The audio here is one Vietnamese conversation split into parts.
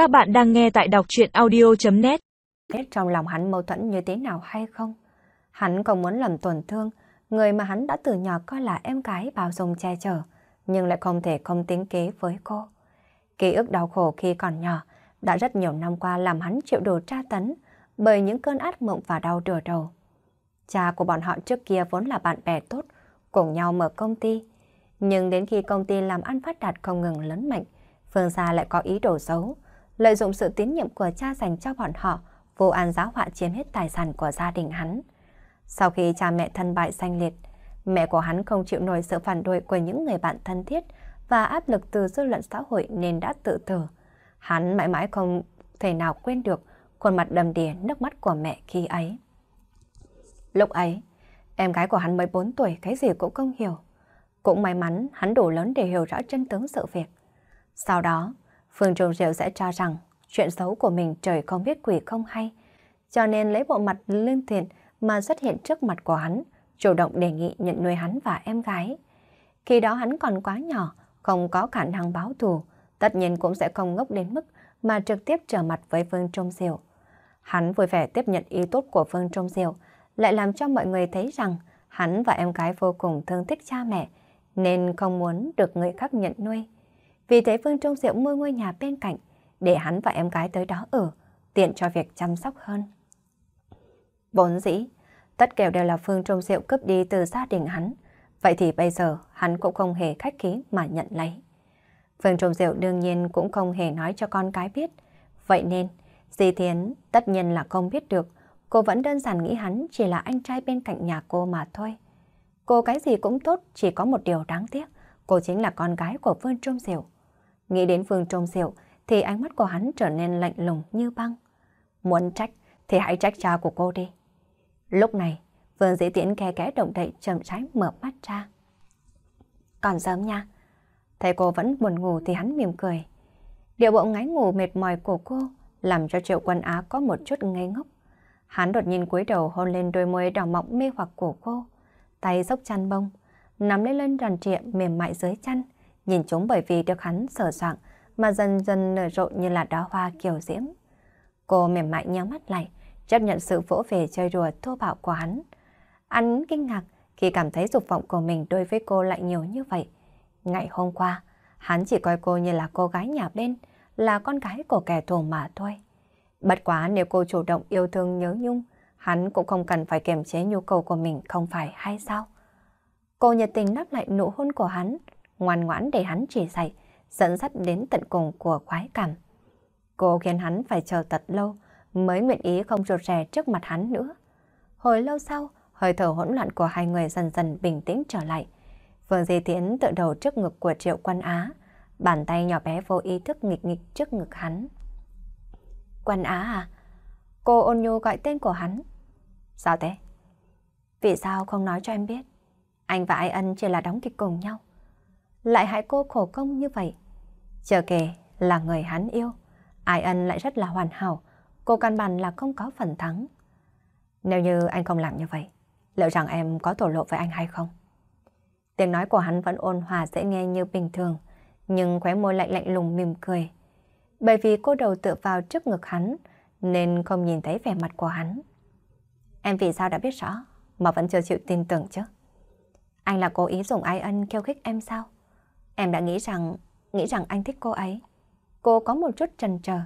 Các bạn đang nghe tại đọc chuyện audio.net Biết trong lòng hắn mâu thuẫn như thế nào hay không? Hắn không muốn làm tổn thương người mà hắn đã từ nhỏ coi là em gái bao dung che chở, nhưng lại không thể không tính kế với cô. Ký ức đau khổ khi còn nhỏ đã rất nhiều năm qua làm hắn chịu đủ tra tấn bởi những cơn ác mộng và đau đửa đầu. Cha của bọn họ trước kia vốn là bạn bè tốt, cùng nhau mở công ty. Nhưng đến khi công ty làm ăn phát đạt không ngừng lớn mạnh, Phương Gia lại có ý đồ xấu, lợi dụng sự tín nhiệm của cha dành cho bọn họ, vô an giáo họa chiếm hết tài sản của gia đình hắn. Sau khi cha mẹ thân bại sanh liệt, mẹ của hắn không chịu nổi sự phản đối của những người bạn thân thiết và áp lực từ dư luận xã hội nên đã tự tử. Hắn mãi mãi không thể nào quên được khuôn mặt đầm đìa nước mắt của mẹ khi ấy. Lúc ấy, em gái của hắn mới 4 tuổi cái gì cũng không hiểu. Cũng may mắn hắn đủ lớn để hiểu rõ chân tướng sự việc. Sau đó, Phương Trung Diệu sẽ cho rằng chuyện xấu của mình trời không biết quỷ không hay. Cho nên lấy bộ mặt lương thiện mà xuất hiện trước mặt của hắn, chủ động đề nghị nhận nuôi hắn và em gái. Khi đó hắn còn quá nhỏ, không có khả năng báo thù, tất nhiên cũng sẽ không ngốc đến mức mà trực tiếp trở mặt với Phương Trung Diệu. Hắn vui vẻ tiếp nhận ý tốt của Phương Trung Diệu, lại làm cho mọi người thấy rằng hắn và em gái vô cùng thương thích cha mẹ, nên không muốn được người khác nhận nuôi. Vì thế Phương Trung Diệu mua ngôi nhà bên cạnh, để hắn và em gái tới đó ở, tiện cho việc chăm sóc hơn. Vốn dĩ, tất kèo đều là Phương Trung Diệu cướp đi từ gia đình hắn, vậy thì bây giờ hắn cũng không hề khách khí mà nhận lấy. Phương Trung Diệu đương nhiên cũng không hề nói cho con cái biết, vậy nên Di Thiến tất nhiên là không biết được, cô vẫn đơn giản nghĩ hắn chỉ là anh trai bên cạnh nhà cô mà thôi. Cô cái gì cũng tốt, chỉ có một điều đáng tiếc, cô chính là con gái của Phương Trung Diệu. Nghĩ đến Phương Trông Diệu thì ánh mắt của hắn trở nên lạnh lùng như băng. Muốn trách thì hãy trách cha của cô đi. Lúc này, Vương Dĩ Tiễn khe kẽ động đậy chậm rãi mở mắt ra. Còn sớm nha. Thấy cô vẫn buồn ngủ thì hắn mỉm cười. Điều bộ ngáy ngủ mệt mỏi của cô làm cho Triệu Quân Á có một chút ngây ngốc. Hắn đột nhiên cúi đầu hôn lên đôi môi đỏ mọng mê hoặc của cô. Tay dốc chăn bông, nắm lấy lên tròn trịa mềm mại dưới chăn, nhìn chúng bởi vì được hắn sở soạn mà dần dần nở rộ như là đóa hoa kiều diễm. Cô mềm mại nhắm mắt lại, chấp nhận sự vỗ về chơi đùa thô bạo của hắn. hắn kinh ngạc khi cảm thấy dục vọng của mình đối với cô lại nhiều như vậy. Ngày hôm qua, hắn chỉ coi cô như là cô gái nhà bên, là con gái của kẻ thù mà thôi. Bất quá nếu cô chủ động yêu thương nhớ nhung, hắn cũng không cần phải kiềm chế nhu cầu của mình không phải hay sao? Cô nhiệt tình đáp lại nụ hôn của hắn, ngoan ngoãn để hắn chỉ dạy, dẫn dắt đến tận cùng của khoái cảm. Cô khiến hắn phải chờ thật lâu mới nguyện ý không rụt rè trước mặt hắn nữa. Hồi lâu sau, hơi thở hỗn loạn của hai người dần dần bình tĩnh trở lại. Phương Di Tiến tự đầu trước ngực của Triệu Quan Á, bàn tay nhỏ bé vô ý thức nghịch nghịch trước ngực hắn. Quan Á à? Cô ôn nhu gọi tên của hắn. Sao thế? Vì sao không nói cho em biết? Anh và Ai Ân chỉ là đóng kịch cùng nhau. Lại hại cô khổ công như vậy. Chờ kể là người hắn yêu. Ai Ân lại rất là hoàn hảo. Cô căn bản là không có phần thắng. Nếu như anh không làm như vậy, liệu rằng em có thổ lộ với anh hay không? Tiếng nói của hắn vẫn ôn hòa dễ nghe như bình thường, nhưng khóe môi lạnh lạnh lùng mỉm cười. Bởi vì cô đầu tựa vào trước ngực hắn, nên không nhìn thấy vẻ mặt của hắn. Em vì sao đã biết rõ, mà vẫn chưa chịu tin tưởng chứ? Anh là cố ý dùng ai ân kêu khích em sao? Em đã nghĩ rằng, nghĩ rằng anh thích cô ấy. Cô có một chút chần chờ.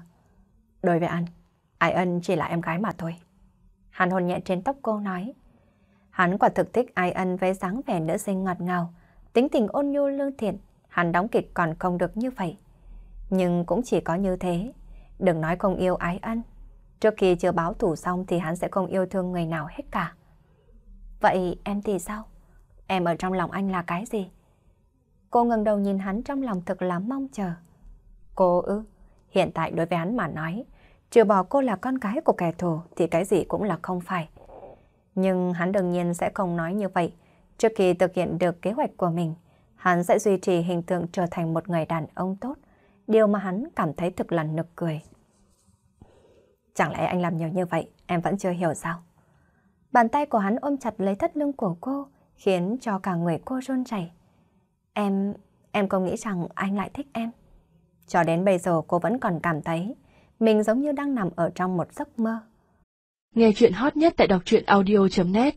Đối với anh, ai ân chỉ là em gái mà thôi. Hắn hôn nhẹ trên tóc cô nói. Hắn quả thực thích ai ân với dáng vẻ nữ sinh ngọt ngào, tính tình ôn nhu lương thiện, hắn đóng kịch còn không được như vậy. Nhưng cũng chỉ có như thế, đừng nói không yêu ái ân. Trước khi chưa báo thủ xong thì hắn sẽ không yêu thương người nào hết cả. Vậy em thì sao? Em ở trong lòng anh là cái gì? Cô ngẩng đầu nhìn hắn trong lòng thực là mong chờ. Cô ư, hiện tại đối với hắn mà nói, trừ bỏ cô là con gái của kẻ thù thì cái gì cũng là không phải. Nhưng hắn đương nhiên sẽ không nói như vậy. Trước khi thực hiện được kế hoạch của mình, hắn sẽ duy trì hình tượng trở thành một người đàn ông tốt, điều mà hắn cảm thấy thực là nực cười. Chẳng lẽ anh làm nhiều như vậy, em vẫn chưa hiểu sao? Bàn tay của hắn ôm chặt lấy thắt lưng của cô, khiến cho cả người cô run rẩy. Em, em không nghĩ rằng anh lại thích em. Cho đến bây giờ cô vẫn còn cảm thấy mình giống như đang nằm ở trong một giấc mơ. Nghe chuyện hot nhất tại đọc truyện audio.net